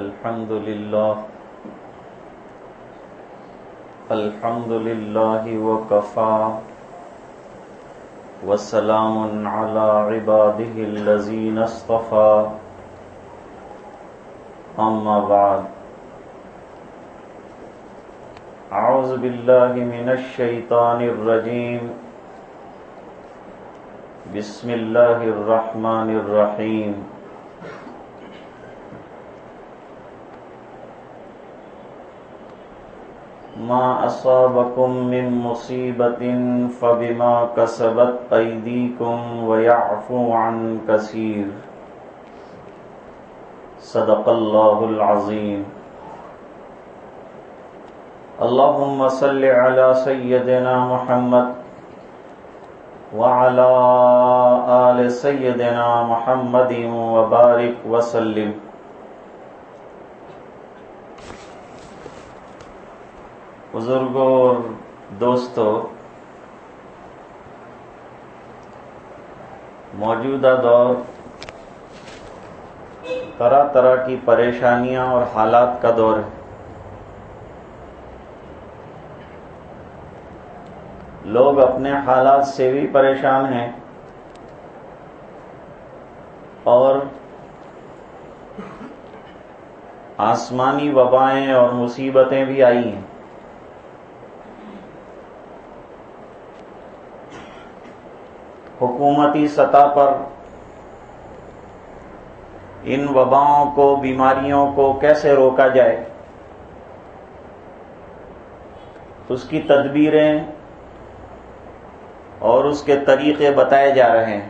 الحمد لله الحمد لله وكفى وسلام على عباده الذين اصطفى أما بعد. أعوذ بالله من الشيطان الرجيم بسم الله الرحمن الرحيم ما أصابكم من مصيبة فبما كسبت أيديكم ويعفو عن كثير. صدق الله العظيم. اللهم صل على سيدنا محمد وعلى آل سيدنا محمد وبارك وسلم. بزرگوں اور دوستو موجودہ دور، طرح طرح کی پریشانیاں اور حالات کا دور ہے۔ لوگ اپنے حالات سے بھی پریشان ہیں اور آسمانی وبائیں اور مصیبتیں بھی آئی ہیں۔ حکومتی سطح پر ان وباؤں کو، بیماریوں کو کیسے روکا جائے؟ اس کی تدبیریں اور اس کے طریقے بتائے جا رہے ہیں۔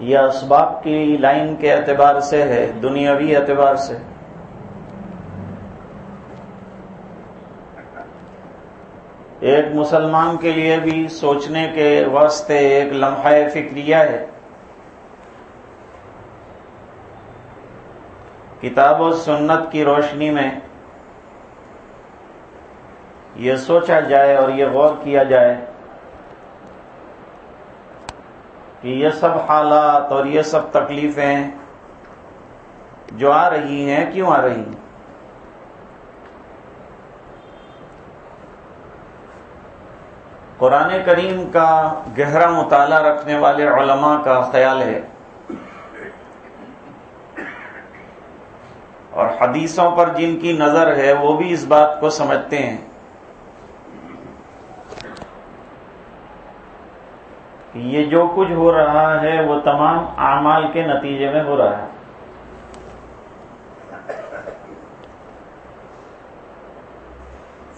یہ اسباب کی لائن کے اعتبار سے ہے، دنیاوی اعتبار سے۔ ایک مسلمان کے لیے بھی سوچنے کے واسطے ایک لمحہ فکریہ ہے۔ کتاب و سنت کی روشنی میں یہ سوچا جائے اور یہ غور کیا جائے کہ یہ سب حالات اور یہ سب تکلیفیں جو آ رہی ہیں، کیوں آ رہی ہیں؟ قرآن کریم کا گہرا مطالعہ رکھنے والے علماء کا خیال ہے اور حدیثوں پر جن کی نظر ہے وہ بھی اس بات کو سمجھتے ہیں کہ یہ جو کچھ ہو رہا ہے وہ تمام اعمال کے نتیجے میں ہو رہا ہے۔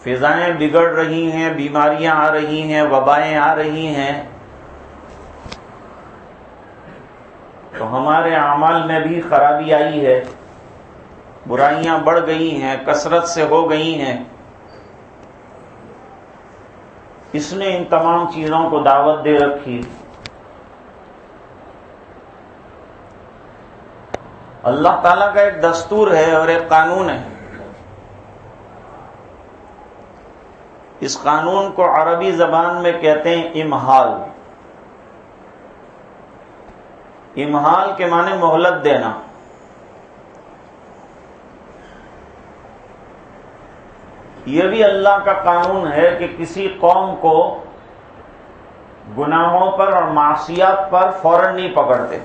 فضائیں بگڑ رہی ہیں، بیماریاں آ رہی ہیں، وبائیں آ رہی ہیں۔ تو ہمارے اعمال میں بھی خرابی آئی ہے۔ برائیاں بڑھ گئی ہیں، کثرت سے ہو گئی ہیں۔ اس نے ان تمام چیزوں کو دعوت دے رکھی۔ اللہ تعالی کا ایک دستور ہے اور ایک قانون ہے۔ اس قانون کو عربی زبان میں کہتے ہیں امہال امہال کے معنی مہلت دینا۔ یہ بھی اللہ کا قانون ہے کہ کسی قوم کو گناہوں پر اور معاشیات پر فوراً نہیں پکڑتے۔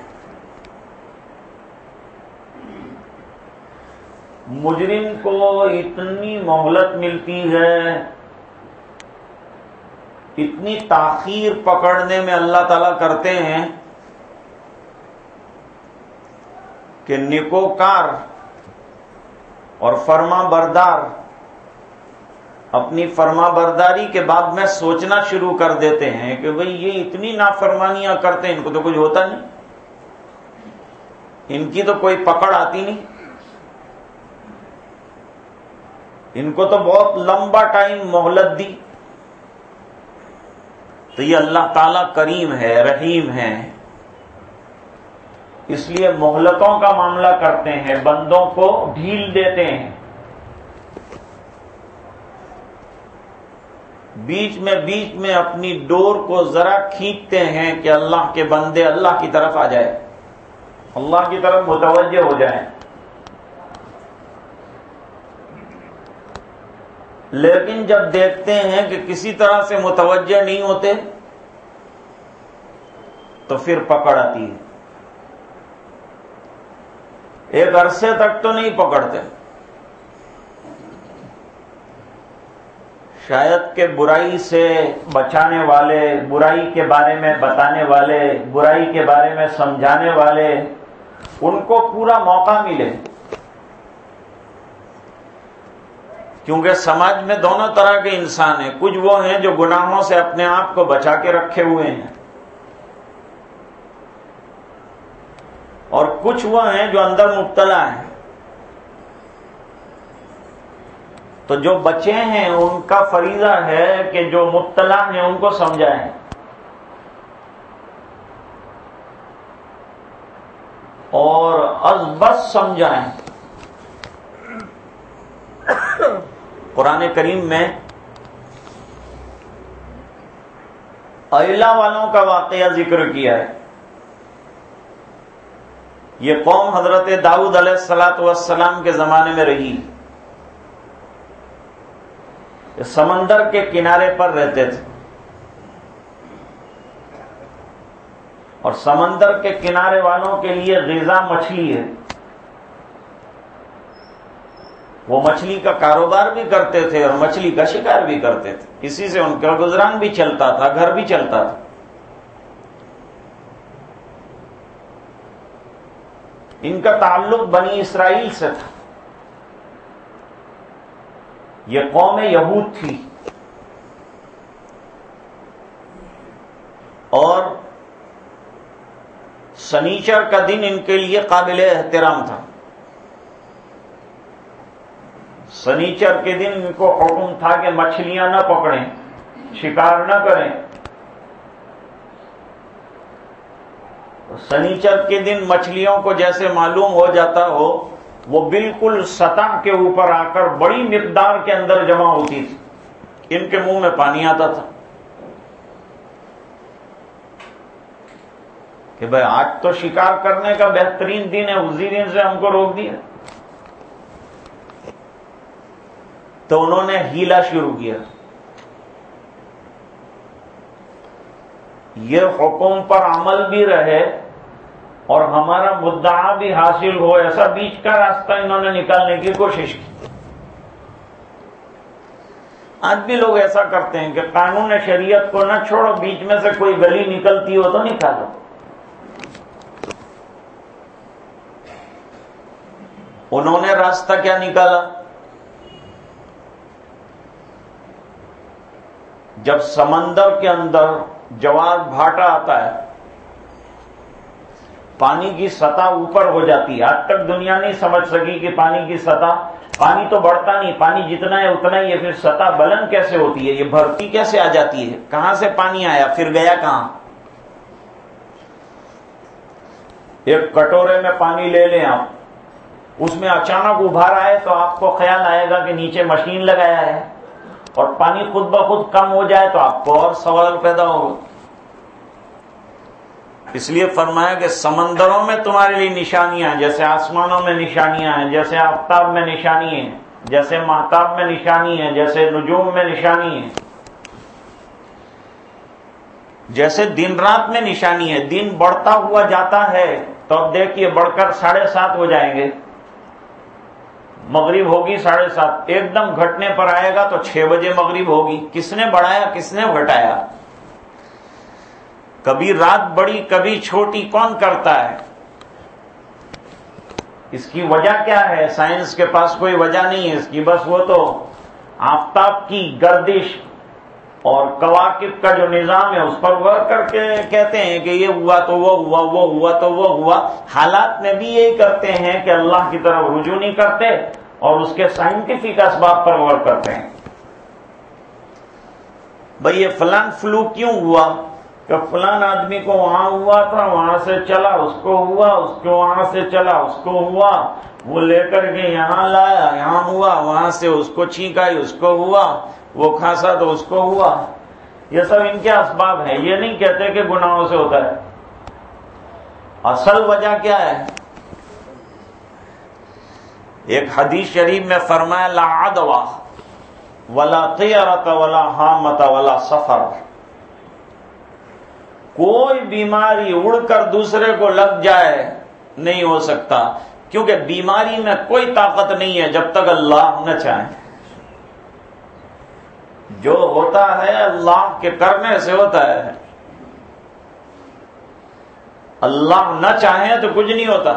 مجرم کو اتنی مہلت ملتی ہے اتنی تاخیر پکڑنے میں اللہ تعالی کرتے ہیں کہ نکوکار اور فرما بردار اپنی فرما برداری کے بعد میں سوچنا شروع کر دیتے ہیں کہ بھئی یہ اتنی نافرمانیاں کرتے ہیں، ان کو تو کچھ ہوتا نہیں۔ ان کی تو کوئی پکڑ آتی نہیں۔ ان کو تو بہت لمبا ٹائم مہلت دی۔ تو یہ اللہ تعالی کریم ہے، رحیم ہے۔ اس لیے مہلتوں کا معاملہ کرتے ہیں، بندوں کو ڈھیل دیتے ہیں۔ بیچ میں بیچ میں اپنی ڈور کو ذرا کھینچتے ہیں کہ اللہ کے بندے اللہ کی طرف آ جائے۔ اللہ کی طرف متوجہ ہو جائیں۔ لیکن جب دیکھتے ہیں کہ کسی طرح سے متوجہ نہیں ہوتے، تو پھر پکڑ آتی ہے۔ ایک عرصے تک تو نہیں پکڑتے۔ شاید کہ برائی سے بچانے والے، برائی کے بارے میں بتانے والے، برائی کے بارے میں سمجھانے والے، ان کو پورا موقع ملے۔ کیونکہ سماج میں دونوں طرح کے انسان ہیں۔ کچھ وہ ہیں جو گناہوں سے اپنے آپ کو بچا کے رکھے ہوئے ہیں۔ اور کچھ وہ ہیں جو اندر مبتلا ہیں۔ تو جو بچے ہیں، ان کا فریضہ ہے کہ جو مبتلا ہیں، ان کو سمجھائیں۔ اور از بس سمجھائیں۔ قرآن کریم میں اہلا والوں کا واقعہ ذکر کیا ہے۔ یہ قوم حضرت داؤد علیہ السلاۃ والسلام کے زمانے میں رہی۔ سمندر کے کنارے پر رہتے تھے۔ اور سمندر کے کنارے والوں کے لیے غذا مچھلی ہے۔ وہ مچھلی کا کاروبار بھی کرتے تھے اور مچھلی کا شکار بھی کرتے تھے۔ اسی سے ان کا گزران بھی چلتا تھا، گھر بھی چلتا تھا۔ ان کا تعلق بنی اسرائیل سے تھا۔ یہ قوم یہود تھی۔ اور سنیچر کا دن ان کے لیے قابل احترام تھا۔ سنیچر کے دن ان کو حکم تھا کہ مچھلیاں نہ پکڑیں، شکار نہ کریں۔ سنیچر کے دن مچھلیوں کو جیسے معلوم ہو جاتا ہو، وہ بالکل سطح کے اوپر آ کر بڑی مقدار کے اندر جمع ہوتی تھی۔ ان کے منہ میں پانی آتا تھا۔ کہ بھائی آج تو شکار کرنے کا بہترین دن ہے، اسی دن سے ہم کو روک دیا۔ تو انہوں نے ہیلا شروع کیا۔ یہ حکم پر عمل بھی رہے اور ہمارا مدعا بھی حاصل ہو، ایسا بیچ کا راستہ انہوں نے نکالنے کی کوشش کی۔ آج بھی لوگ ایسا کرتے ہیں کہ قانون شریعت کو نہ چھوڑو، بیچ میں سے کوئی گلی نکلتی ہو تو نکالو۔ انہوں نے راستہ کیا نکالا؟ جب سمندر کے اندر جواب بھاٹا آتا ہے، پانی کی سطح اوپر ہو جاتی ہے۔ آج تک دنیا نہیں سمجھ سکی کہ پانی کی سطح، پانی تو بڑھتا نہیں، پانی جتنا ہے اتنا ہی ہے۔ پھر سطح بلند کیسے ہوتی ہے؟ یہ بھرتی کیسے آ جاتی ہے؟ کہاں سے پانی آیا؟ پھر گیا کہاں؟ ایک کٹورے میں پانی لے لیں آپ۔ اس میں اچانک ابھار آئے تو آپ کو خیال آئے گا کہ نیچے مشین لگایا ہے۔ اور پانی خود بخود کم ہو جائے تو آپ کو اور سوال پیدا ہوگا۔ اس لیے فرمایا کہ سمندروں میں تمہارے لیے نشانیاں ہیں، جیسے آسمانوں میں نشانیاں ہیں، جیسے آفتاب میں نشانی ہے جیسے محتاب میں نشانی ہے جیسے نجوم میں نشانی ہے جیسے دن رات میں نشانی ہے، دن بڑھتا ہوا جاتا ہے تو اب دیکھیے، بڑھ کر ساڑھے سات ہو جائیں گے۔ مغرب ہوگی ساڑھے سات، ایک دم گھٹنے پر آئے گا تو چھ بجے مغرب ہوگی۔ کس نے بڑھایا؟ کس نے گھٹایا؟ کبھی رات بڑی، کبھی چھوٹی، کون کرتا ہے؟ اس کی وجہ کیا ہے؟ سائنس کے پاس کوئی وجہ نہیں ہے۔ اس کی بس وہ تو آفتاب کی گردش اور کواکب کا جو نظام ہے اس پر غور کر کے کہتے ہیں کہ یہ ہوا تو وہ ہوا وہ ہوا تو وہ ہوا۔ حالات میں بھی یہی کرتے ہیں کہ اللہ کی طرف رجوع نہیں کرتے اور اس کے سائنٹیفک اسباب پر غور کرتے ہیں۔ بھائی یہ فلان فلو کیوں ہوا؟ کہ فلان آدمی کو وہاں ہوا تھا، وہاں سے چلا، اس کو ہوا، اس کو وہاں سے چلا، اس کو ہوا۔ وہ لے کر کے یہاں لایا، یہاں ہوا، وہاں سے اس کو چھینک آئی اس کو ہوا۔ وہ کھانسا تو اس کو ہوا۔ یہ سب ان کے اسباب ہیں۔ یہ نہیں کہتے کہ گناہوں سے ہوتا ہے۔ اصل وجہ کیا ہے؟ ایک حدیث شریف میں فرمایا، لا عدوا ولا طیرت ولا حامت ولا سفر کوئی بیماری اڑ کر دوسرے کو لگ جائے نہیں ہو سکتا، کیونکہ بیماری میں کوئی طاقت نہیں ہے جب تک اللہ نہ چاہے۔ جو ہوتا ہے اللہ کے کرنے سے ہوتا ہے۔ اللہ نہ چاہے تو کچھ نہیں ہوتا۔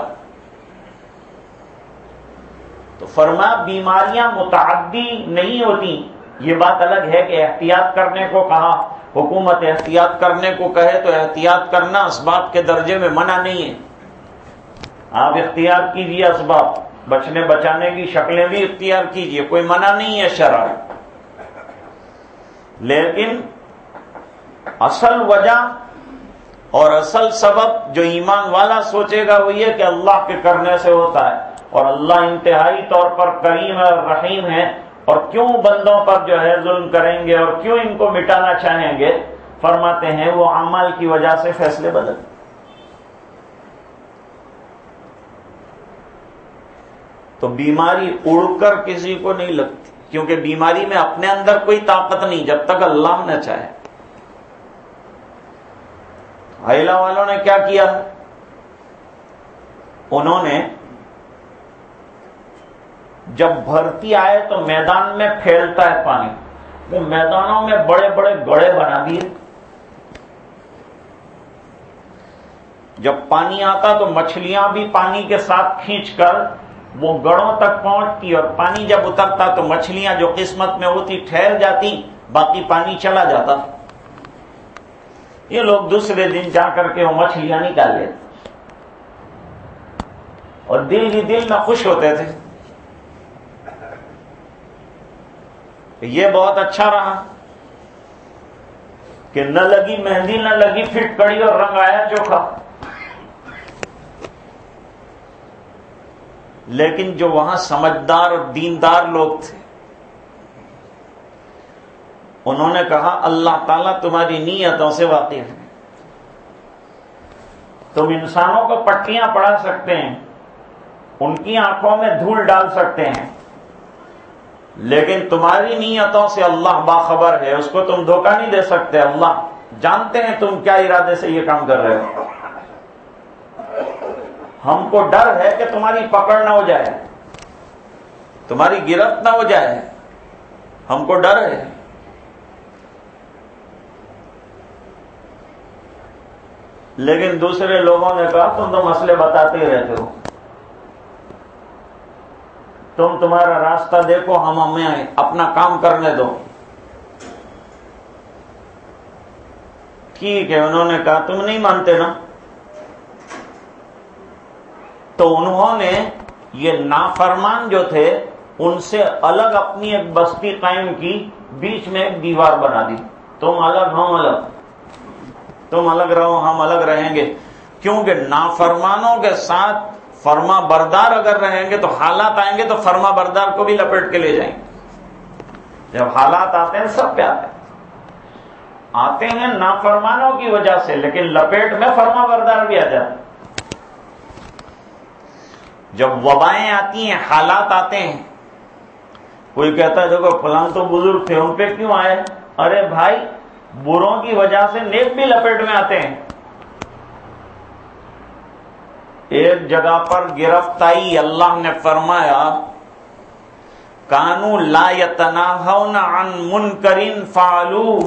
تو فرما بیماریاں متعدی نہیں ہوتی۔ یہ بات الگ ہے کہ احتیاط کرنے کو کہا، حکومت احتیاط کرنے کو کہے تو احتیاط کرنا اسباب کے درجے میں منع نہیں ہے۔ آپ اختیار کیجیے اسباب بچنے بچانے کی شکلیں بھی اختیار کیجیے۔ کوئی منع نہیں ہے شرح لیکن اصل وجہ اور اصل سبب جو ایمان والا سوچے گا وہ یہ کہ اللہ کے کرنے سے ہوتا ہے اور اللہ انتہائی طور پر کریم اور رحیم ہے اور کیوں بندوں پر جو ہے ظلم کریں گے اور کیوں ان کو مٹانا چاہیں گے؟ فرماتے ہیں وہ عمل کی وجہ سے فیصلے بدل تو بیماری اڑ کر کسی کو نہیں لگتی۔ کیونکہ بیماری میں اپنے اندر کوئی طاقت نہیں جب تک اللہ نہ چاہے۔ حیلا والوں نے کیا کیا؟ انہوں نے جب بھرتی آئے تو میدان میں پھیلتا ہے پانی۔ وہ میدانوں میں بڑے بڑے گڑے بنا دیے۔ جب پانی آتا تو مچھلیاں بھی پانی کے ساتھ کھینچ کر وہ گڑوں تک پہنچتی اور پانی جب اترتا تو مچھلیاں جو قسمت میں ہوتی ٹھہر جاتی، باقی پانی چلا جاتا۔ یہ لوگ دوسرے دن جا کر کے وہ مچھلیاں نکال لیتے۔ اور دل ہی دل میں خوش ہوتے تھے۔ یہ بہت اچھا رہا کہ نہ لگی مہندی، نہ لگی فٹ کڑی اور رنگ آیا چوکھا۔ لیکن جو وہاں سمجھدار اور دیندار لوگ تھے، انہوں نے کہا، اللہ تعالیٰ تمہاری نیتوں سے واقف ہے تم انسانوں کو پٹیاں پڑھا سکتے ہیں، ان کی آنکھوں میں دھول ڈال سکتے ہیں، لیکن تمہاری نیتوں سے اللہ باخبر ہے، اس کو تم دھوکہ نہیں دے سکتے۔ اللہ، جانتے ہیں تم کیا ارادے سے یہ کام کر رہے ہو۔ ہم کو ڈر ہے کہ تمہاری پکڑ نہ ہو جائے تمہاری گرفت نہ ہو جائے ہم کو ڈر ہے لیکن دوسرے لوگوں نے کہا، تم تو مسئلے بتاتے ہی رہتے ہو۔ تم تمہارا راستہ دیکھو، ہم ہمیں اپنا کام کرنے دو۔ ٹھیک ہے، انہوں نے کہا، تم نہیں مانتے نا؟ تو انہوں نے یہ نافرمان جو تھے، ان سے الگ اپنی ایک بستی قائم کی، بیچ میں ایک دیوار بنا دی۔ تم الگ، ہم الگ۔ تم الگ رہو، ہم الگ رہیں گے۔ کیونکہ نافرمانوں کے ساتھ فرما بردار اگر رہیں گے تو حالات آئیں گے تو فرما بردار کو بھی لپیٹ کے لے جائیں گے۔ جب حالات آتے ہیں، سب پہ آتے ہیں۔ آتے ہیں نافرمانوں کی وجہ سے، لیکن لپیٹ میں فرما بردار بھی آ جاتے جب وبائیں آتی ہیں، حالات آتے ہیں۔ کوئی کہتا ہے، دیکھو فلان تو بزرگ تھے ان پہ کیوں آئے؟ ارے بھائی، بروں کی وجہ سے نیک بھی لپیٹ میں آتے ہیں۔ ایک جگہ پر گرفتائی اللہ نے فرمایا، کانو لا یتناہون عن منکرین فعلو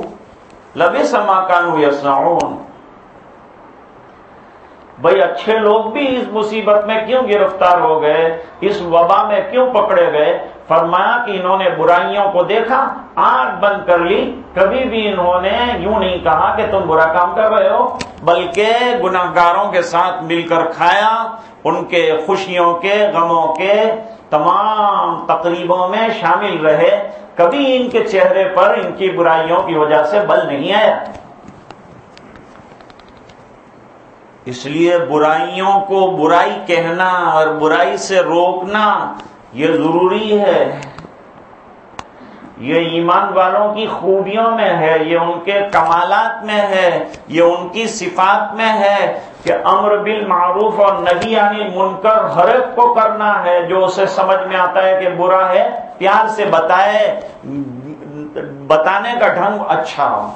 لبی سما کانو یسنعون بھائی اچھے لوگ بھی اس مصیبت میں کیوں گرفتار ہو گئے؟ اس وبا میں کیوں پکڑے گئے؟ فرمایا کہ انہوں نے برائیوں کو دیکھا، آنکھ بند کر لی، کبھی بھی انہوں نے یوں نہیں کہا کہ تم برا کام کر رہے ہو، بلکہ گناہ گاروں کے ساتھ مل کر کھایا، ان کے خوشیوں کے، غموں کے تمام تقریبوں میں شامل رہے۔ کبھی ان کے چہرے پر ان کی برائیوں کی وجہ سے بل نہیں آیا۔ اس لیے برائیوں کو برائی کہنا اور برائی سے روکنا یہ ضروری ہے۔ یہ ایمان والوں کی خوبیوں میں ہے، یہ ان کے کمالات میں ہے، یہ ان کی صفات میں ہے کہ امر بالمعروف اور نبی یعنی منکر ہر ایک کو کرنا ہے، جو اسے سمجھ میں آتا ہے کہ برا ہے، پیار سے بتائے، بتانے کا ڈھنگ اچھا ہو۔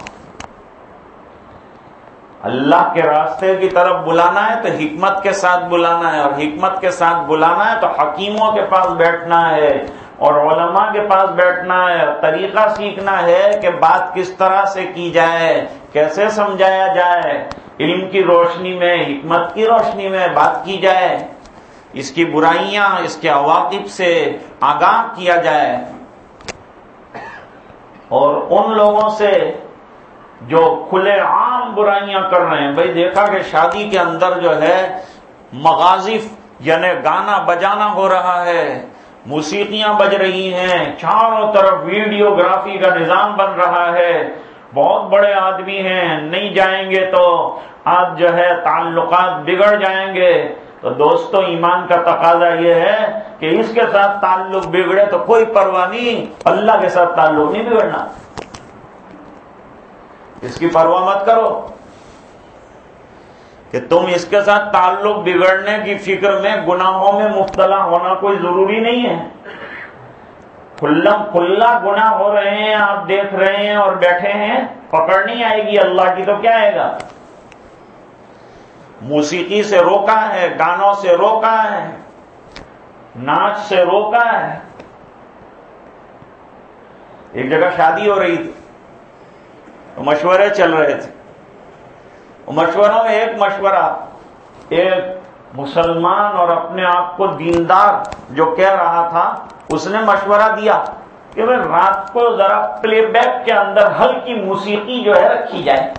اللہ کے راستے کی طرف بلانا ہے تو حکمت کے ساتھ بلانا ہے اور حکمت کے ساتھ بلانا ہے تو حکیموں کے پاس بیٹھنا ہے اور علماء کے پاس بیٹھنا ہے طریقہ سیکھنا ہے کہ بات کس طرح سے کی جائے، کیسے سمجھایا جائے، علم کی روشنی میں، حکمت کی روشنی میں بات کی جائے، اس کی برائیاں، اس کے عواقب سے آگاہ کیا جائے۔ اور ان لوگوں سے جو کھلے عام برائیاں کر رہے ہیں۔ بھائی دیکھا کہ شادی کے اندر جو ہے مغازف یعنی گانا بجانا ہو رہا ہے، موسیقیاں بج رہی ہیں، چاروں طرف ویڈیوگرافی کا نظام بن رہا ہے۔ بہت بڑے آدمی ہیں، نہیں جائیں گے تو آج جو ہے تعلقات بگڑ جائیں گے۔ تو دوستو، ایمان کا تقاضا یہ ہے کہ اس کے ساتھ تعلق بگڑے تو کوئی پرواہ نہیں، اللہ کے ساتھ تعلق نہیں بگڑنا۔ اس کی پرواہ مت کرو کہ تم اس کے ساتھ تعلق بگڑنے کی فکر میں، گناہوں میں مبتلا ہونا کوئی ضروری نہیں ہے۔ کھلم کھلا گنا ہو رہے ہیں، آپ دیکھ رہے ہیں اور بیٹھے ہیں پکڑ نہیں آئے گی، اللہ کی تو کیا آئے گا؟ موسیقی سے روکا ہے، گانوں سے روکا ہے، ناچ سے روکا ہے۔ ایک جگہ شادی ہو رہی تھی۔ مشورے چل رہے تھے۔ مشوروں میں ایک مشورہ، ایک مسلمان اور اپنے آپ کو دیندار جو کہہ رہا تھا، اس نے مشورہ دیا کہ میں رات کو ذرا پلے بیک کے اندر ہلکی موسیقی جو ہے رکھی جائے۔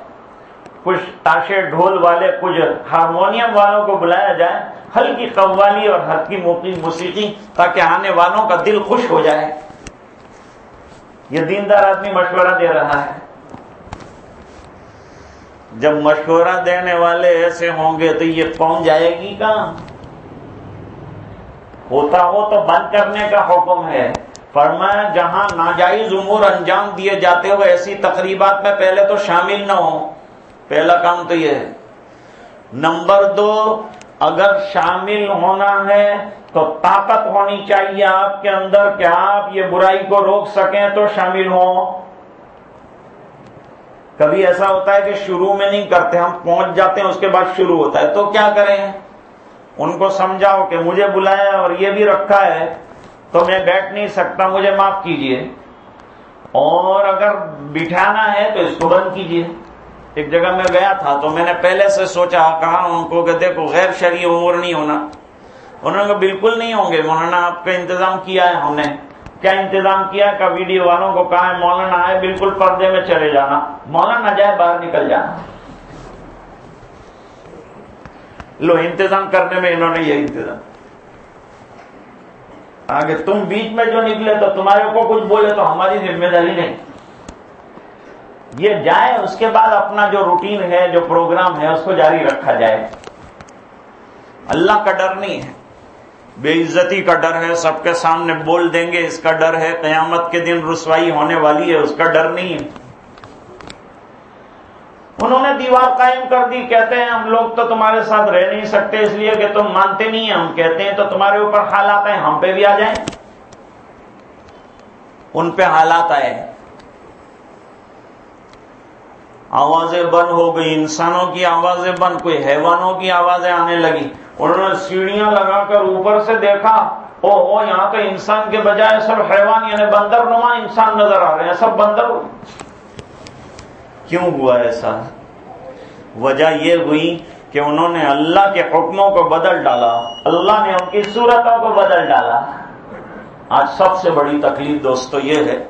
کچھ تاشے ڈھول والے، کچھ ہارمونیم والوں کو بلایا جائے، ہلکی قوالی اور ہلکی موسیقی تاکہ آنے والوں کا دل خوش ہو جائے۔ یہ دیندار آدمی مشورہ دے رہا ہے۔ جب مشورہ دینے والے ایسے ہوں گے تو یہ کون جائے گی کہاں؟ ہوتا ہو تو بند کرنے کا حکم ہے۔ فرمایا، جہاں ناجائز امور انجام دیے جاتے ہو، ایسی تقریبات میں پہلے تو شامل نہ ہو پہلا کام تو یہ ہے۔ نمبر دو، اگر شامل ہونا ہے تو طاقت ہونی چاہیے آپ کے اندر کہ آپ یہ برائی کو روک سکیں تو شامل ہوں۔ کبھی ایسا ہوتا ہے کہ شروع میں نہیں کرتے، ہم پہنچ جاتے ہیں، اس کے بعد شروع ہوتا ہے، تو کیا کریں؟ ان کو سمجھاؤ کہ مجھے بلایا اور یہ بھی رکھا ہے، تو میں بیٹھ نہیں سکتا، مجھے معاف کیجیے۔ اور اگر بٹھانا ہے تو اس کو بند کیجیے۔ ایک جگہ میں گیا تھا تو میں نے پہلے سے سوچا، کہا ان کو کہ دیکھو، غیر شرعی امور نہیں ہونا۔ انہوں نے بالکل نہیں ہوں گے۔ مولانا، آپ کا انتظام کیا ہے ہم نے۔ کیا انتظام کیا کا ویڈیو والوں کو کہا ہے، مولانا آئے، بالکل پردے میں چلے جانا۔ مولانا جائے، باہر نکل جانا۔ لو، انتظام کرنے میں انہوں نے یہ انتظام۔ آگے، تم بیچ میں جو نکلے تو تمہارے کو کچھ بولے تو ہماری ذمہ داری نہیں۔ یہ جائے، اس کے بعد اپنا جو روٹین ہے، جو پروگرام ہے، اس کو جاری رکھا جائے۔ اللہ کا ڈر نہیں ہے۔ بے عزتی کا ڈر ہے، سب کے سامنے بول دیں گے، اس کا ڈر ہے، قیامت کے دن رسوائی ہونے والی ہے، اس کا ڈر نہیں ہے۔ انہوں نے دیوار قائم کر دی، کہتے ہیں، ہم لوگ تو تمہارے ساتھ رہ نہیں سکتے، اس لیے کہ تم مانتے نہیں ہیں۔ ہم کہتے ہیں، تو تمہارے اوپر حالات ہیں، ہم پہ بھی آ جائیں۔ ان پہ حالات آئے۔ آوازیں بند ہو گئی، انسانوں کی آوازیں بند، کوئی حیوانوں کی آوازیں آنے لگی۔ انہوں نے سیڑھیاں لگا کر اوپر سے دیکھا او او یہاں تو انسان کے بجائے سب حیوان یعنی بندر نما انسان نظر آ رہے ہیں، سب بندر۔ کیوں ہوا ایسا؟ وجہ یہ ہوئی کہ انہوں نے اللہ کے حکموں کو بدل ڈالا۔ اللہ نے ان کی صورتوں کو بدل ڈالا۔ آج سب سے بڑی تکلیف دوستو یہ ہے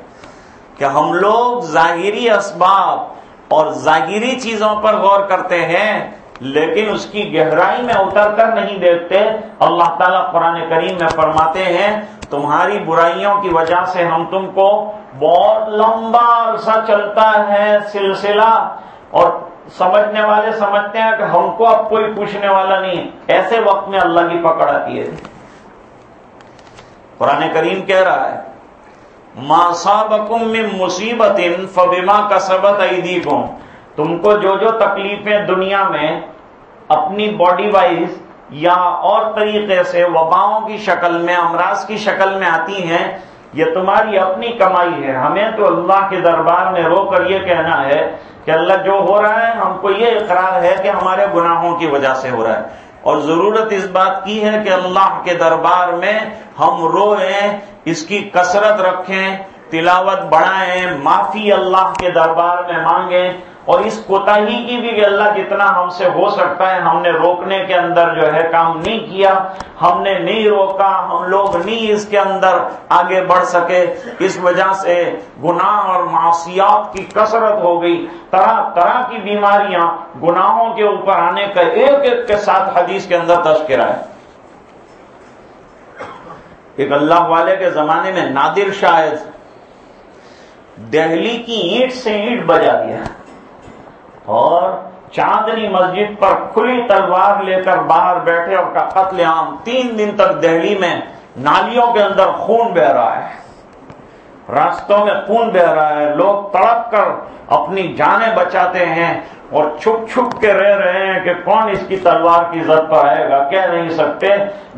کہ ہم لوگ ظاہری اسباب اور ظاہری چیزوں پر غور کرتے ہیں۔ لیکن اس کی گہرائی میں اتر کر نہیں دیکھتے، اللہ تعالیٰ قرآن کریم میں فرماتے ہیں، تمہاری برائیوں کی وجہ سے ہم تم کو بہت لمبا عرصہ چلتا ہے سلسلہ۔ اور سمجھنے والے سمجھتے ہیں کہ ہم کو اب کوئی پوچھنے والا نہیں۔ ایسے وقت میں اللہ کی پکڑ آتی ہے۔ قرآن کریم کہہ رہا ہے ماسابکم میں مصیبت فبما کا سبت تم کو جو جو تکلیفیں دنیا میں اپنی باڈی وائز یا اور طریقے سے وباؤں کی شکل میں، امراض کی شکل میں آتی ہیں، یہ تمہاری اپنی کمائی ہے۔ ہمیں تو اللہ کے دربار میں رو کر یہ کہنا ہے کہ اللہ جو ہو رہا ہے، ہم کو یہ اقرار ہے کہ ہمارے گناہوں کی وجہ سے ہو رہا ہے۔ اور ضرورت اس بات کی ہے کہ اللہ کے دربار میں ہم روئیں، اس کی کثرت رکھیں، تلاوت بڑھائیں، معافی اللہ کے دربار میں مانگیں۔ اور اس کوتاہی کی بھی اللہ جتنا ہم سے ہو سکتا ہے، ہم نے روکنے کے اندر جو ہے کام نہیں کیا، ہم نے نہیں روکا، ہم لوگ نہیں اس کے اندر آگے بڑھ سکے۔ اس وجہ سے گناہ اور معاشیات کی کثرت ہو گئی۔ طرح طرح کی بیماریاں گناہوں کے اوپر آنے کا ایک ایک کے ساتھ حدیث کے اندر تذکرہ ہے۔ ایک اللہ والے کے زمانے میں نادر شاید دہلی کی اینٹ سے اینٹ بجا دیا۔ اور چاندنی مسجد پر کھلی تلوار لے کر باہر بیٹھے اور کا قتل عام، تین دن تک دہلی میں نالیوں کے اندر خون بہ رہا ہے۔ راستوں میں خون بہ رہا ہے۔ لوگ تڑپ کر اپنی جانیں بچاتے ہیں اور چھپ چھپ کے رہ رہے ہیں کہ کون اس کی تلوار کی زد پر آئے گا۔ کہہ نہیں سکتے،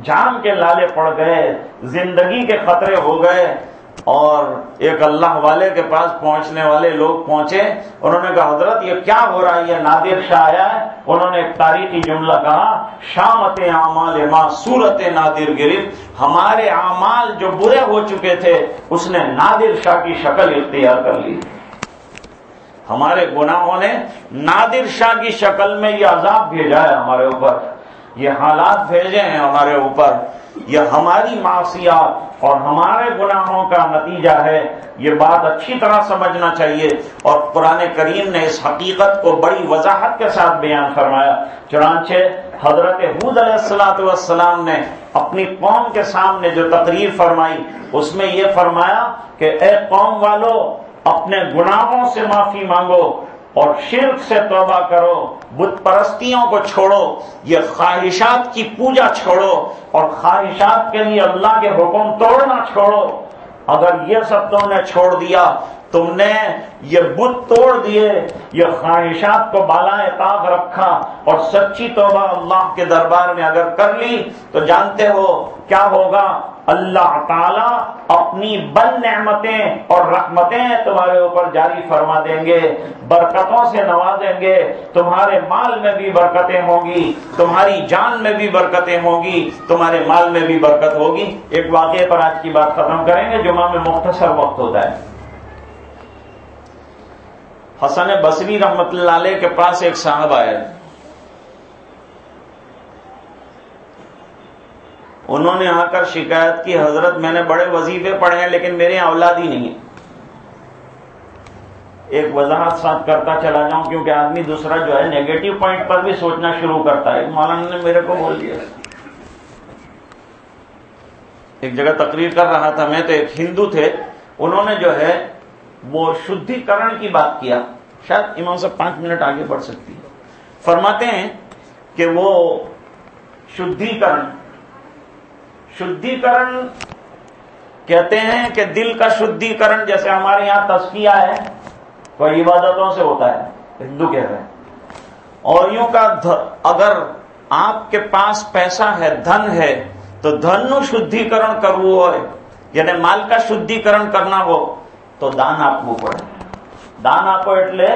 جان کے لالے پڑ گئے، زندگی کے خطرے ہو گئے۔ اور ایک اللہ والے کے پاس پہنچنے والے لوگ پہنچے، انہوں نے کہا، حضرت، یہ کیا ہو رہا ہے؟ یہ نادر شاہ آیا ہے۔ انہوں نے ایک تاریخی جملہ کہا، شامت اعمال ماں سورت نادر گرفت۔ ہمارے اعمال جو برے ہو چکے تھے، اس نے نادر شاہ کی شکل اختیار کر لی۔ ہمارے گناہوں نے نادر شاہ کی شکل میں یہ عذاب بھیجا ہے ہمارے اوپر۔ یہ حالات بھیجے ہیں ہمارے اوپر۔ یہ ہماری معاشیات اور ہمارے گناہوں کا نتیجہ ہے، یہ بات اچھی طرح سمجھنا چاہیے۔ اور قرآن کریم نے اس حقیقت کو بڑی وضاحت کے ساتھ بیان فرمایا۔ چنانچہ حضرت حود علیہ السلاۃ والسلام نے اپنی قوم کے سامنے جو تقریر فرمائی، اس میں یہ فرمایا کہ اے قوم والو، اپنے گناہوں سے معافی مانگو۔ اور شرک سے توبہ کرو، بت پرستیوں کو چھوڑو، یہ خواہشات کی پوجا چھوڑو، اور خواہشات کے لیے اللہ کے حکم توڑنا چھوڑو۔ اگر یہ سب تم نے چھوڑ دیا، تم نے یہ بت توڑ دیے، یہ خواہشات کو بالائے طاق رکھا اور سچی توبہ اللہ کے دربار میں اگر کر لی، تو جانتے ہو کیا ہوگا؟ اللہ تعالی اپنی بن نعمتیں اور رحمتیں تمہارے اوپر جاری فرما دیں گے، برکتوں سے نوازیں گے۔ تمہارے مال میں بھی برکتیں ہوں گی، تمہاری جان میں بھی برکتیں ہوں گی، تمہارے مال میں بھی برکت ہوگی۔ ایک واقعے پر آج کی بات ختم کریں گے، جمعہ میں مختصر وقت ہوتا ہے۔ حسن بصری رحمت اللہ علیہ کے پاس ایک صاحب آئے۔ انہوں نے آ کر شکایت کی، حضرت میں نے بڑے وظیفے پڑھے ہیں، لیکن میرے یہاں اولاد ہی نہیں ہے۔ ایک وضاحت ساتھ کرتا چلا جاؤں، کیونکہ آدمی دوسرا جو ہے نیگیٹو پوائنٹ پر بھی سوچنا شروع کرتا ہے۔ مولانا نے میرے کو بول دیا۔ ایک جگہ تقریر کر رہا تھا، میں تو ایک ہندو تھے۔ انہوں نے جو ہے، وہ شدھی کرن کی بات کیا۔ شاید امام سے پانچ منٹ آگے بڑھ سکتی ہے۔ فرماتے ہیں کہ وہ شدھی کرن شدھی کرن کہتے ہیں کہ دل کا شدھی کرن جیسے ہمارے یہاں تسکیہ ہے وہ عبادتوں سے ہوتا ہے ہندو کہہ رہے ہیں اور یوں کا اگر آپ کے پاس پیسہ ہے دھن ہے تو دھن شدھی کرن کرو یعنی مال کا شدھی کرن کرنا ہو تو دان آپ کو پڑے دان آپ એટલે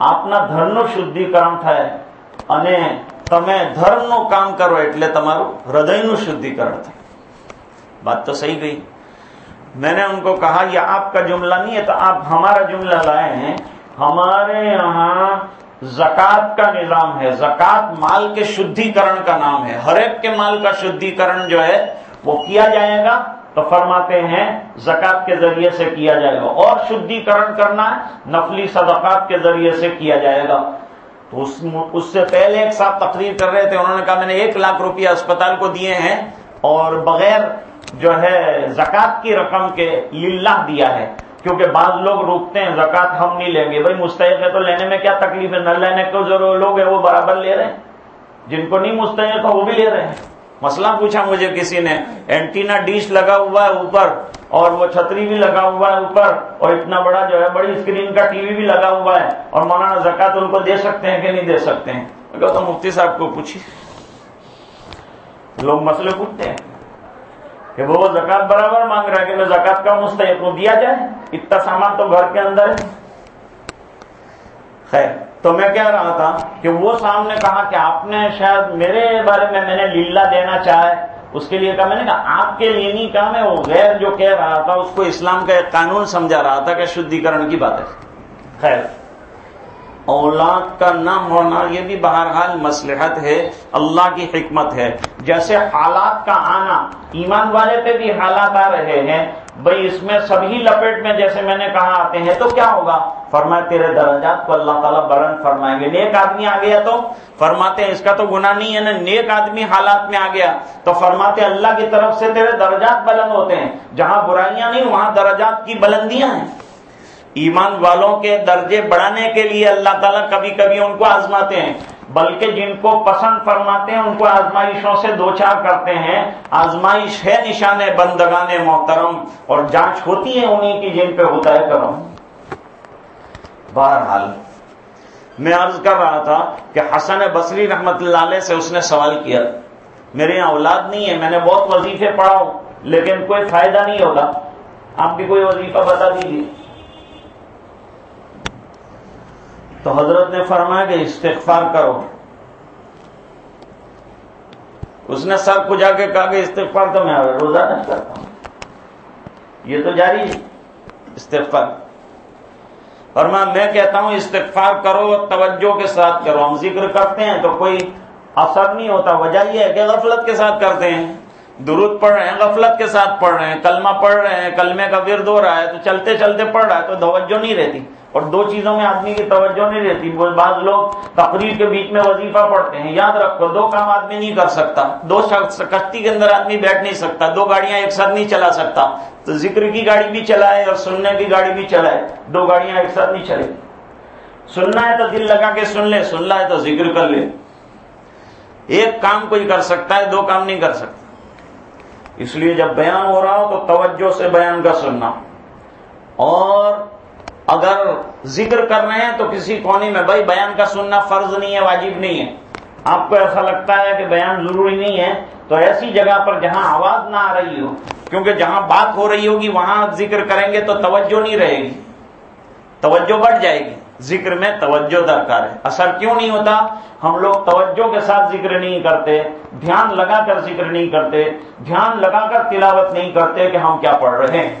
આપના ધનનું શુદ્ધિકરણ થાય અને તમે ધર્મનું કામ કરો એટલે તમારું હૃદયનું શુદ્ધિકરણ થાય بات تو صحیح گئی میں نے ان کو کہا یہ آپ کا جملہ نہیں ہے تو آپ ہمارا جملہ لائے ہیں ہمارے یہاں زکات کا نظام ہے زکات مال کے شدھیکرن کا نام ہے ہر ایک کے مال کا شدھیکرن جو ہے وہ کیا جائے گا تو فرماتے ہیں زکات کے ذریعے سے کیا جائے گا اور شدھی کرن کرنا ہے نفلی صدقات کے ذریعے سے کیا جائے گا تو اس اس سے پہلے ایک صاحب تقریر کر رہے تھے، انہوں نے کہا میں نے ایک لاکھ روپیہ اسپتال کو دیے ہیں اور بغیر جو ہے زکات کی رقم کے للہ دیا ہے، کیونکہ بعض لوگ روکتے ہیں، زکات ہم نہیں لیں گے۔ بھائی مستحق ہے تو لینے میں کیا تکلیف ہے؟ نہ لینے کو جو لوگ ہیں، وہ برابر لے رہے ہیں۔ جن کو نہیں مستحق ہے وہ بھی لے رہے ہیں۔ مسئلہ پوچھا مجھے کسی نے۔ اینٹینا ڈیش لگا ہوا ہے اوپر اور وہ چھتری بھی لگا ہوا ہے اوپر اور اتنا بڑا جو ہے، بڑی اسکرین کا ٹی وی بھی لگا ہوا ہے۔ اور مولانا زکات ان کو دے سکتے ہیں کہ نہیں دے سکتے ہیں؟ اگر تو مفتی صاحب کو پوچھی لوگ مسئلے پوچھتے ہیں کہ وہ زکات برابر مانگ رہا ہے کہ میں زکات کا مستحق کو دیا جائے؟ اتنا سامان تو گھر کے اندر ہے۔ خیر۔ تو میں کہہ رہا تھا کہ وہ سامنے کہا کہ آپ نے شاید میرے بارے میں میں نے لیلا دینا چاہے، اس کے لیے کہا، میں نے کہا، آپ کے لیے نہیں کہا، میں وہ غیر جو کہہ رہا تھا، اس کو اسلام کا ایک قانون سمجھا رہا تھا کہ شدھیکرن کی بات ہے۔ خیر۔ اولاد کا نہ ہونا یہ بھی بہرحال مسلحت ہے، اللہ کی حکمت ہے۔ جیسے حالات کا آنا، ایمان والے پہ بھی حالات آ رہے ہیں، بھائی اس میں سبھی لپیٹ میں جیسے میں نے کہا آتے ہیں تو کیا ہوگا؟ فرمائے تیرے درجات کو اللہ تعالیٰ بلند فرمائیں گے۔ نیک آدمی آ گیا تو؟ فرماتے ہیں اس کا تو گناہ نہیں ہے نا، نیک آدمی حالات میں آ گیا۔ تو فرماتے اللہ کی طرف سے تیرے درجات بلند ہوتے ہیں۔ جہاں برائیاں نہیں، وہاں درجات کی بلندیاں ہیں۔ ایمان والوں کے درجے بڑھانے کے لیے اللہ تعالیٰ کبھی کبھی ان کو آزماتے ہیں۔ بلکہ جن کو پسند فرماتے ہیں، ان کو آزمائشوں سے دو چار کرتے ہیں۔ آزمائش ہے نشان بندگان محترم، اور جانچ ہوتی ہے انہیں کی جن پہ ہوتا ہے کرم۔ بہرحال، میں عرض کر رہا تھا کہ حسن بصری رحمت اللہ علیہ سے اس نے سوال کیا۔ میرے یہاں اولاد نہیں ہے، میں نے بہت وظیفے پڑھا ہوں لیکن کوئی فائدہ نہیں ہوگا۔ آپ بھی کوئی وظیفہ بتا دیجیے تو حضرت نے فرمایا کہ استغفار کرو۔ اس نے سر کو جا کے کہا کہ استغفار تو میں روزہ نہیں کرتا ہوں۔ یہ تو جاری ہے۔ استغفار۔ فرمایا، میں کہتا ہوں، استغفار کرو، توجہ کے ساتھ کرو۔ ہم ذکر کرتے ہیں تو کوئی اثر نہیں ہوتا۔ وجہ یہ ہے کہ غفلت کے ساتھ کرتے ہیں۔ درود پڑھ رہے ہیں، غفلت کے ساتھ پڑھ رہے ہیں۔ کلمہ پڑھ رہے ہیں، کلمے کا ورد ہو رہا ہے تو چلتے چلتے پڑھ رہا ہے تو توجہ نہیں رہتی۔ اور دو چیزوں میں آدمی کی توجہ نہیں رہتی۔ بعض لوگ تقریر کے بیچ میں وظیفہ پڑھتے ہیں۔ یاد رکھو، دو کام آدمی نہیں کر سکتا۔ دو شخص، کشتی کے اندر آدمی بیٹھ نہیں سکتا۔ دو گاڑیاں ایک ساتھ نہیں چلا سکتا۔ تو ذکر کی گاڑی بھی چلائے اور سننے کی گاڑی بھی چلائے۔ دو گاڑیاں ایک ساتھ نہیں چلے۔ سننا ہے تو دل لگا کے سن لے، سننا ہے تو ذکر کر لے۔ ایک کام کوئی کر سکتا ہے، دو کام نہیں کر سکتا۔ اس لیے جب بیان ہو رہا ہو تو توجہ سے بیان کا سننا۔ اور اگر ذکر کر رہے ہیں تو کسی کونی میں، بھائی بیان کا سننا فرض نہیں ہے، واجب نہیں ہے۔ آپ کو ایسا لگتا ہے کہ بیان ضروری نہیں ہے، تو ایسی جگہ پر جہاں آواز نہ آ رہی ہو، کیونکہ جہاں بات ہو رہی ہوگی، وہاں ذکر کریں گے تو توجہ نہیں رہے گی۔ توجہ بڑھ جائے گی۔ ذکر میں توجہ درکار ہے۔ اثر کیوں نہیں ہوتا؟ ہم لوگ توجہ کے ساتھ ذکر نہیں کرتے، دھیان لگا کر ذکر نہیں کرتے، دھیان لگا کر تلاوت نہیں کرتے کہ ہم کیا پڑھ رہے ہیں۔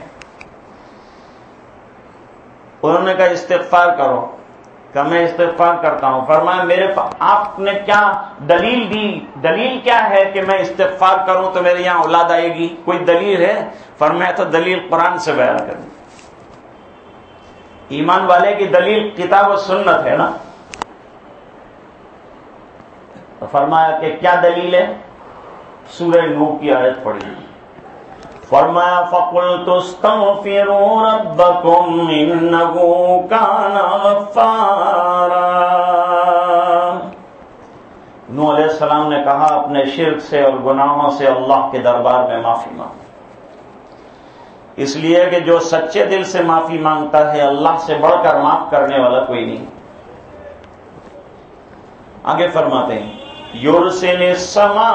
انہوں نے کہا، استغفار کرو۔ کہ میں استغفار کرتا ہوں۔ فرمایا، میرے آپ نے کیا دلیل دی؟ دلیل کیا ہے کہ میں استغفار کروں تو میرے یہاں اولاد آئے گی؟ کوئی دلیل ہے؟ فرمایا، تو دلیل قرآن سے بیان کر ایمان والے کی دلیل کتاب و سنت ہے نا؟ تو فرمایا کہ کیا دلیل ہے؟ سورہ نو کی آیت پڑھی۔ فرمایا فقل تستغفروا غفارا۔ نو علیہ السلام نے کہا، اپنے شرک سے اور گناہوں سے اللہ کے دربار میں معافی مانگ۔ اس لیے کہ جو سچے دل سے معافی مانگتا ہے، اللہ سے بڑھ کر معاف کرنے والا کوئی نہیں۔ آگے فرماتے ہیں یورسن سما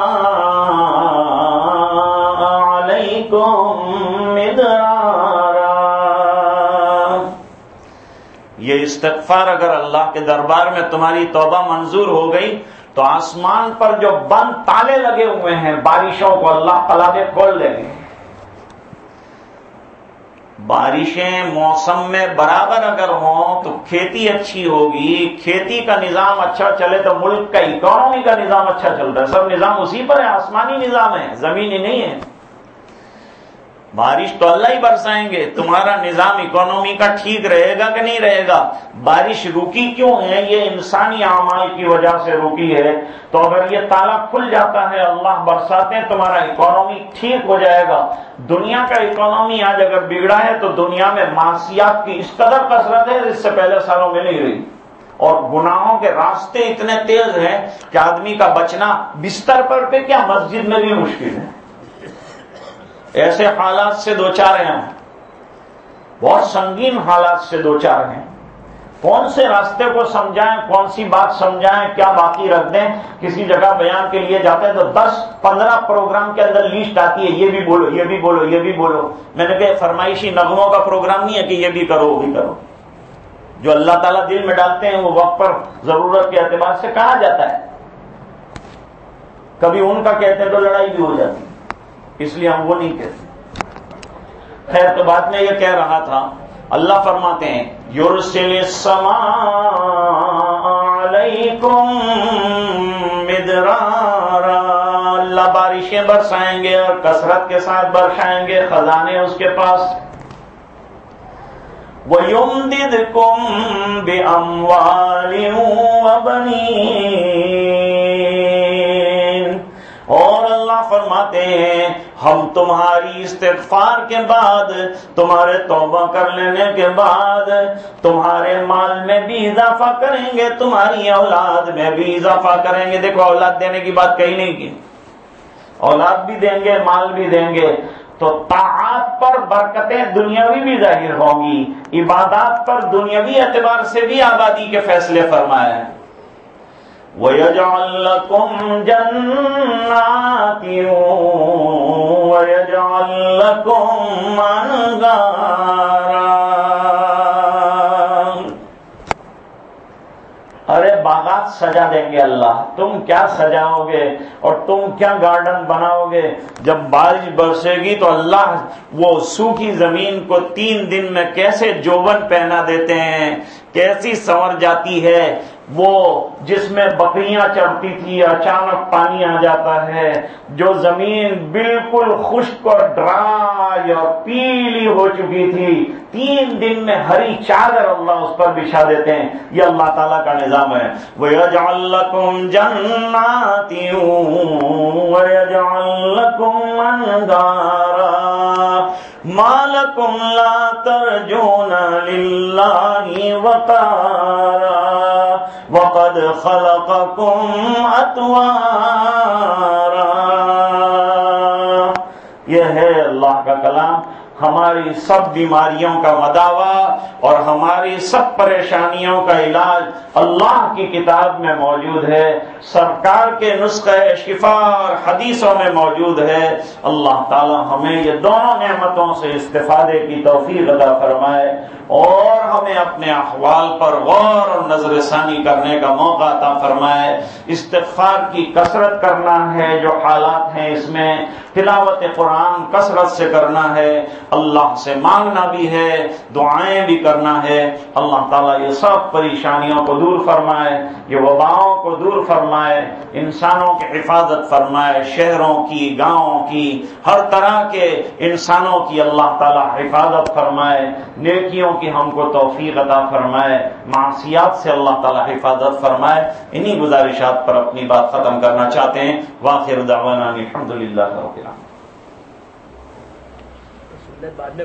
یہ استغفار اگر اللہ کے دربار میں تمہاری توبہ منظور ہو گئی، تو آسمان پر جو بند تالے لگے ہوئے ہیں، بارشوں کو اللہ تعالیٰ کھول دیں گے۔ بارشیں موسم میں برابر اگر ہوں، تو کھیتی اچھی ہوگی۔ کھیتی کا نظام اچھا چلے تو ملک کا اکانومی کا نظام اچھا چلتا ہے۔ سب نظام اسی پر ہے، آسمانی نظام ہے زمینی نہیں ہے بارش تو اللہ ہی برسائیں گے۔ تمہارا نظام اکانومی کا ٹھیک رہے گا کہ نہیں رہے گا؟ بارش رکی کیوں ہے؟ یہ انسانی اعمال کی وجہ سے رکی ہے۔ تو اگر یہ تالا کھل جاتا ہے، اللہ برساتے ہیں، تمہارا اکانومی ٹھیک ہو جائے گا۔ دنیا کا اکانومی آج اگر بگڑا ہے تو دنیا میں معاشیات کی اس قدر کثرت ہے جس سے پہلے سالوں میں نہیں رہی اور گناہوں کے راستے اتنے تیز ہیں کہ آدمی کا بچنا بستر پر پہ کیا مسجد میں بھی مشکل ہے۔ ایسے حالات سے دو چار ہیں بہت سنگین حالات سے دو چار ہیں۔ کون سے راستے کو سمجھائیں، کون سی بات سمجھائیں، کیا باقی رکھ دیں کسی جگہ بیان کے لیے جاتے ہیں تو دس، پندرہ پروگرام کے اندر لیسٹ آتی ہے، یہ بھی بولو، یہ بھی بولو، یہ بھی بولو۔ میں نے کہا فرمائشی نغموں کا پروگرام نہیں ہے کہ یہ بھی کرو، وہ بھی کرو۔ جو اللہ تعالیٰ دل میں ڈالتے ہیں، وہ وقت پر ضرورت کے اعتبار سے کہا جاتا ہے۔ کبھی ان کا کہتے ہیں تو لڑائی بھی ہو جاتی اس لیے ہم وہ نہیں کہتے۔ خیر تو بات میں یہ کہہ رہا تھا، اللہ فرماتے ہیں یورسل علیکم مدرارا۔ اللہ بارشیں برسائیں گے اور کثرت کے ساتھ برسائیں گے خزانے اس کے پاس۔ وَيُمْدِدْكُمْ بِأَمْوَالٍ وَبَنِينَ۔ اور اللہ فرماتے ہیں ہم تمہاری استغفار کے بعد، تمہارے توبہ کر لینے کے بعد، تمہارے مال میں بھی اضافہ کریں گے، تمہاری اولاد میں بھی اضافہ کریں گے۔ دیکھو، اولاد دینے کی بات کہی نہیں کی اولاد بھی دیں گے، مال بھی دیں گے۔ تو طاعات پر برکتیں دنیاوی بھی ظاہر ہوں گی۔ عبادات پر دنیاوی اعتبار سے بھی آبادی کے فیصلے فرمائے۔ ہیں وَيَجْعَلْ لَكُمْ جَنَّاتٍ وَيَجْعَلْ لَكُمْ ارے باغات سجا دیں گے اللہ. تم کیا سجاؤ گے اور تم کیا گارڈن بناؤ گے جب بارش برسے گی تو اللہ وہ سوکھی زمین کو تین دن میں کیسے جوبن پہنا دیتے ہیں؟ کیسی سنور جاتی ہے؟ وہ جس میں بکریاں چڑھتی تھی، اچانک پانی آ جاتا ہے، جو زمین بالکل خشک اور ڈرائی اور پیلی ہو چکی تھی۔ تین دن میں ہری چادر اللہ اس پر بچھا دیتے ہیں۔ یہ اللہ تعالیٰ کا نظام ہے۔ وَيَجْعَلْ لَكُمْ جَنَّاتٍ وَيَجْعَلْ لَكُمْ مالکم لا ترجون للہ وقارا وقد خلقکم اتوارا۔ یہ ہے اللہ کا کلام۔ ہماری سب بیماریوں کا مداوع اور ہماری سب پریشانیوں کا علاج اللہ کی کتاب میں موجود ہے، سرکار کے نسخے شفا اور حدیثوں میں موجود ہے۔ اللہ تعالی ہمیں یہ دونوں نعمتوں سے استفادے کی توفیق ادا فرمائے اور ہمیں اپنے احوال پر غور اور نظر ثانی کرنے کا موقع عطا فرمائے۔ استغفار کی کثرت کرنا ہے جو حالات ہیں اس میں، تلاوت قرآن کثرت سے کرنا ہے۔ اللہ سے مانگنا بھی ہے، دعائیں بھی کرنا ہے۔ اللہ تعالیٰ یہ سب پریشانیوں کو دور فرمائے، یہ وباؤں کو دور فرمائے، انسانوں کی حفاظت فرمائے، شہروں کی، گاؤں کی، ہر طرح کے انسانوں کی اللہ تعالیٰ حفاظت فرمائے۔ نیکیوں کی ہم کو توفیق عطا فرمائے۔ معصیات سے اللہ تعالیٰ حفاظت فرمائے۔ انہی گزارشات پر اپنی بات ختم کرنا چاہتے ہیں۔ واخر دعوانا الحمد للہ بعد میں